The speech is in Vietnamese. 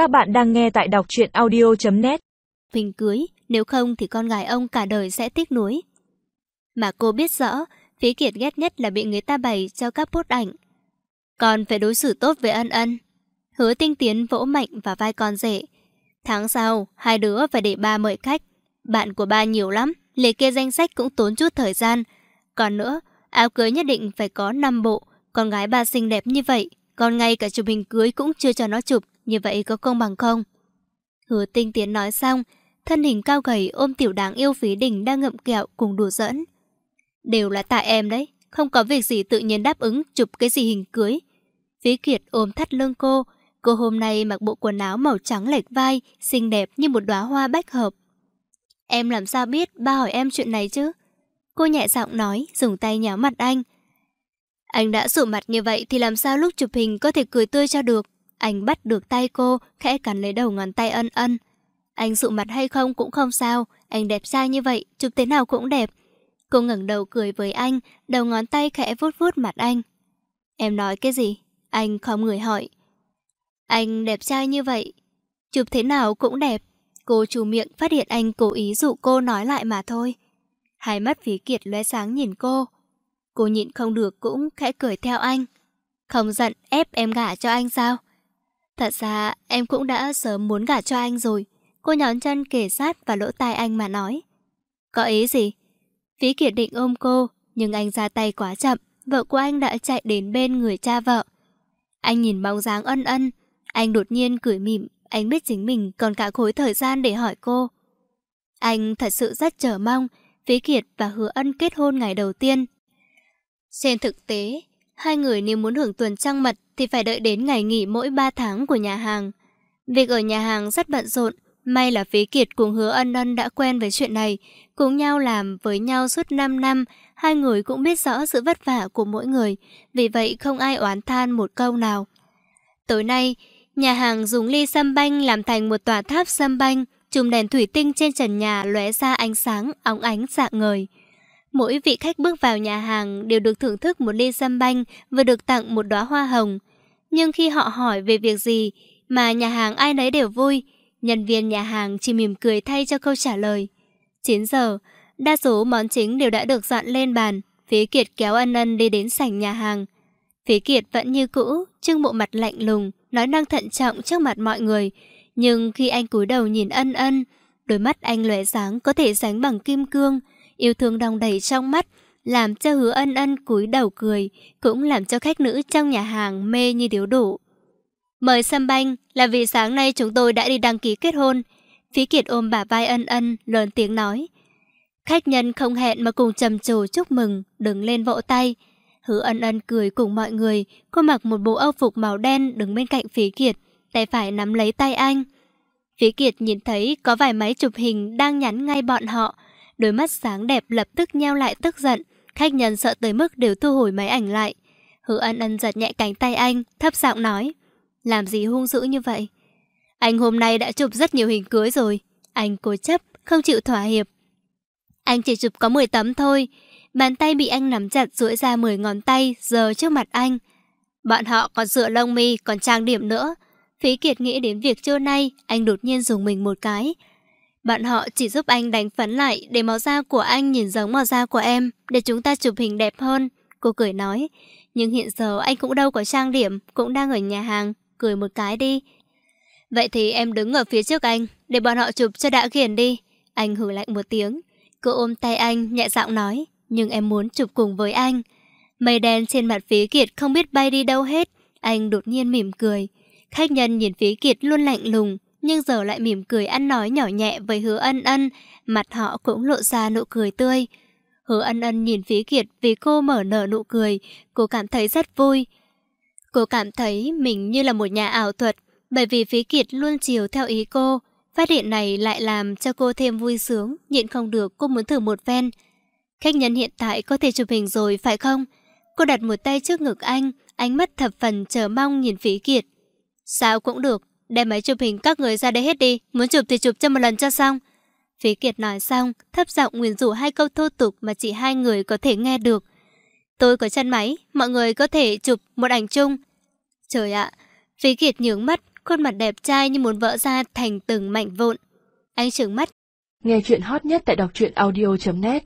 Các bạn đang nghe tại đọc truyện audio.net Hình cưới, nếu không thì con gái ông cả đời sẽ tiếc nuối. Mà cô biết rõ, Phí Kiệt ghét nhất là bị người ta bày cho các post ảnh. Còn phải đối xử tốt với ân ân. Hứa tinh tiến vỗ mạnh và vai con rể. Tháng sau, hai đứa phải để ba mời khách. Bạn của ba nhiều lắm, liệt kê danh sách cũng tốn chút thời gian. Còn nữa, áo cưới nhất định phải có 5 bộ. Con gái ba xinh đẹp như vậy, còn ngay cả chụp hình cưới cũng chưa cho nó chụp. Như vậy có công bằng không? Hứa tinh tiến nói xong, thân hình cao gầy ôm tiểu đáng yêu phí đỉnh đang ngậm kẹo cùng đùa giỡn. Đều là tại em đấy, không có việc gì tự nhiên đáp ứng chụp cái gì hình cưới. Phí Kiệt ôm thắt lưng cô, cô hôm nay mặc bộ quần áo màu trắng lệch vai, xinh đẹp như một đóa hoa bách hợp. Em làm sao biết ba hỏi em chuyện này chứ? Cô nhẹ giọng nói, dùng tay nhéo mặt anh. Anh đã sụ mặt như vậy thì làm sao lúc chụp hình có thể cười tươi cho được? Anh bắt được tay cô, khẽ cắn lấy đầu ngón tay ân ân. Anh dụ mặt hay không cũng không sao, anh đẹp trai như vậy, chụp thế nào cũng đẹp. Cô ngẩng đầu cười với anh, đầu ngón tay khẽ vuốt vuốt mặt anh. Em nói cái gì? Anh không người hỏi. Anh đẹp trai như vậy, chụp thế nào cũng đẹp. Cô chủ miệng phát hiện anh cố ý dụ cô nói lại mà thôi. Hai mắt phí kiệt lóe sáng nhìn cô. Cô nhịn không được cũng khẽ cười theo anh. Không giận ép em gả cho anh sao? Thật ra em cũng đã sớm muốn gả cho anh rồi. Cô nhón chân kể sát vào lỗ tai anh mà nói. Có ý gì? Phí Kiệt định ôm cô, nhưng anh ra tay quá chậm. Vợ của anh đã chạy đến bên người cha vợ. Anh nhìn bóng dáng ân ân. Anh đột nhiên cười mỉm. Anh biết chính mình còn cả khối thời gian để hỏi cô. Anh thật sự rất chờ mong Phí Kiệt và Hứa Ân kết hôn ngày đầu tiên. Trên thực tế, hai người nếu muốn hưởng tuần trăng mật thì phải đợi đến ngày nghỉ mỗi 3 tháng của nhà hàng. Việc ở nhà hàng rất bận rộn, may là Phí Kiệt cùng Hứa Ân Ân đã quen với chuyện này, cùng nhau làm với nhau suốt 5 năm, hai người cũng biết rõ sự vất vả của mỗi người, vì vậy không ai oán than một câu nào. Tối nay, nhà hàng dùng ly sâm banh làm thành một tòa tháp sâm banh, chùm đèn thủy tinh trên trần nhà lóe ra ánh sáng, óng ánh dạng ngời. Mỗi vị khách bước vào nhà hàng đều được thưởng thức một ly sâm banh và được tặng một đóa hoa hồng. Nhưng khi họ hỏi về việc gì mà nhà hàng ai nấy đều vui, nhân viên nhà hàng chỉ mỉm cười thay cho câu trả lời. 9 giờ, đa số món chính đều đã được dọn lên bàn. Phí Kiệt kéo ân ân đi đến sảnh nhà hàng. Phí Kiệt vẫn như cũ, trưng bộ mặt lạnh lùng, nói năng thận trọng trước mặt mọi người. Nhưng khi anh cúi đầu nhìn ân ân, đôi mắt anh lóe sáng có thể sánh bằng kim cương, yêu thương đong đầy trong mắt, làm cho hứa ân ân cúi đầu cười, cũng làm cho khách nữ trong nhà hàng mê như điếu đủ. Mời Sâm Banh là vì sáng nay chúng tôi đã đi đăng ký kết hôn. Phí Kiệt ôm bà vai ân ân, lớn tiếng nói. Khách nhân không hẹn mà cùng trầm trồ chúc mừng, đứng lên vỗ tay. Hứa ân ân cười cùng mọi người, cô mặc một bộ âu phục màu đen đứng bên cạnh Phí Kiệt, tay phải nắm lấy tay anh. Phí Kiệt nhìn thấy có vài máy chụp hình đang nhắn ngay bọn họ, Đôi mắt sáng đẹp lập tức nheo lại tức giận. Khách nhân sợ tới mức đều thu hồi máy ảnh lại. Hứa ân ân giật nhẹ cánh tay anh, thấp giọng nói. Làm gì hung dữ như vậy? Anh hôm nay đã chụp rất nhiều hình cưới rồi. Anh cố chấp, không chịu thỏa hiệp. Anh chỉ chụp có 10 tấm thôi. Bàn tay bị anh nắm chặt duỗi ra 10 ngón tay, giờ trước mặt anh. Bọn họ còn sửa lông mi, còn trang điểm nữa. Phí Kiệt nghĩ đến việc trưa nay, anh đột nhiên dùng mình một cái. Bạn họ chỉ giúp anh đánh phấn lại để màu da của anh nhìn giống màu da của em, để chúng ta chụp hình đẹp hơn. Cô cười nói, nhưng hiện giờ anh cũng đâu có trang điểm, cũng đang ở nhà hàng, cười một cái đi. Vậy thì em đứng ở phía trước anh, để bọn họ chụp cho đã khiển đi. Anh hử lạnh một tiếng. Cô ôm tay anh, nhẹ giọng nói, nhưng em muốn chụp cùng với anh. Mây đen trên mặt phí kiệt không biết bay đi đâu hết. Anh đột nhiên mỉm cười. Khách nhân nhìn phí kiệt luôn lạnh lùng, nhưng giờ lại mỉm cười ăn nói nhỏ nhẹ với hứa ân ân, mặt họ cũng lộ ra nụ cười tươi. Hứa ân ân nhìn phí kiệt vì cô mở nở nụ cười, cô cảm thấy rất vui. Cô cảm thấy mình như là một nhà ảo thuật, bởi vì phí kiệt luôn chiều theo ý cô. Phát hiện này lại làm cho cô thêm vui sướng, nhịn không được cô muốn thử một ven. Khách nhân hiện tại có thể chụp hình rồi phải không? Cô đặt một tay trước ngực anh, ánh mắt thập phần chờ mong nhìn phí kiệt. Sao cũng được, Đem máy chụp hình các người ra đây hết đi, Muốn chụp thì chụp cho một lần cho xong Phí Kiệt nói xong, Thấp giọng nguyền rủ hai câu thô tục Mà chỉ hai người có thể nghe được Tôi có chân máy, Mọi người có thể chụp một ảnh chung Trời ạ, Phí Kiệt nhướng mắt, khuôn mặt đẹp trai như muốn vỡ ra thành từng mảnh vụn. Anh trừng mắt. Nghe chuyện hot nhất tại đọc truyện audio.net